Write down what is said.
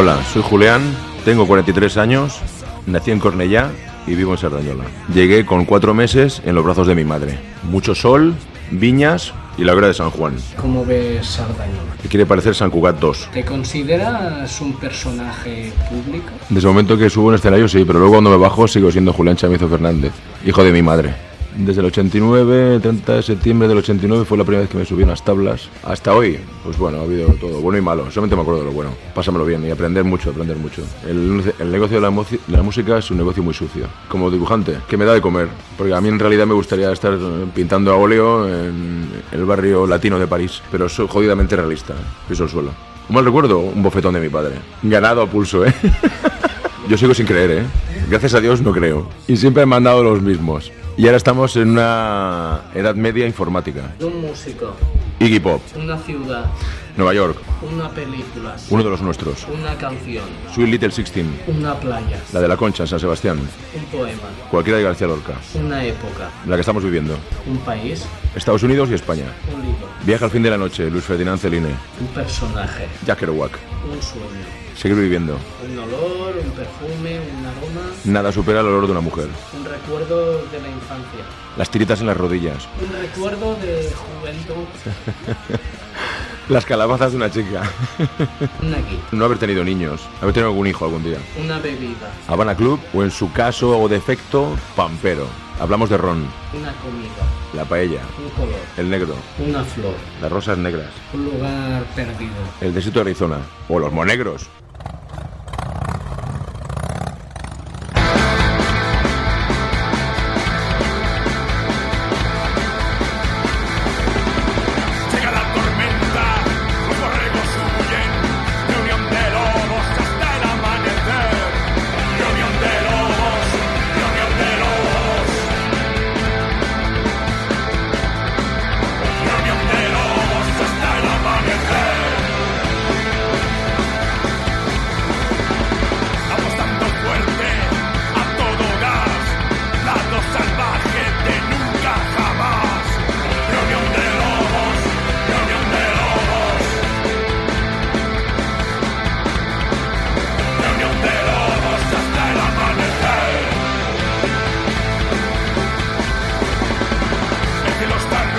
Hola, soy Julián, tengo 43 años, nací en Cornellá y vivo en Sardañola. Llegué con cuatro meses en los brazos de mi madre. Mucho sol, viñas y la hoguera de San Juan, ¿Cómo ves Cerdanyola? que quiere parecer San Cugat 2. ¿Te consideras un personaje público? Desde el momento que subo en escenario sí, pero luego cuando me bajo sigo siendo Julián Chamizo Fernández, hijo de mi madre. Desde el 89, 30 de septiembre del 89 fue la primera vez que me subí unas tablas. Hasta hoy, pues bueno, ha habido todo, bueno y malo. Solamente me acuerdo de lo bueno. Pásamelo bien y aprender mucho, aprender mucho. El, el negocio de la, la música es un negocio muy sucio. Como dibujante, que me da de comer. Porque a mí en realidad me gustaría estar eh, pintando a óleo en el barrio latino de París. Pero soy jodidamente realista. Piso el suelo. Un mal recuerdo, un bofetón de mi padre. Ganado a pulso, ¿eh? Yo sigo sin creer, ¿eh? Gracias a Dios no creo. Y siempre han mandado los mismos. Y ahora estamos en una edad media informática. Un músico, Iggy Pop, una ciudad, Nueva York, una película, uno de los nuestros. una canción, Sweet Little Sixteen, una playa, la de la Concha en San Sebastián. un poema, Cualquiera de García Lorca. una época, La que estamos viviendo. un país, Estados Unidos y España. un libro, Viaje al fin de la noche, Luis Ferdinand Celine. un personaje, Jack Kerouac. un sueño, Seguir viviendo. un olor, un perfume, un aroma, Nada supera el olor de una mujer. un recuerdo de la infancia, Las tiritas en las rodillas. un recuerdo de juventud, Las calabazas de una chica. No haber tenido niños. Haber tenido algún hijo algún día. una bebida, Habana Club o en su caso o defecto, Pampero. Hablamos de ron, una comida, la paella, un color, el negro, una flor, las rosas negras, un lugar perdido. el desierto de Arizona o los monegros. stop.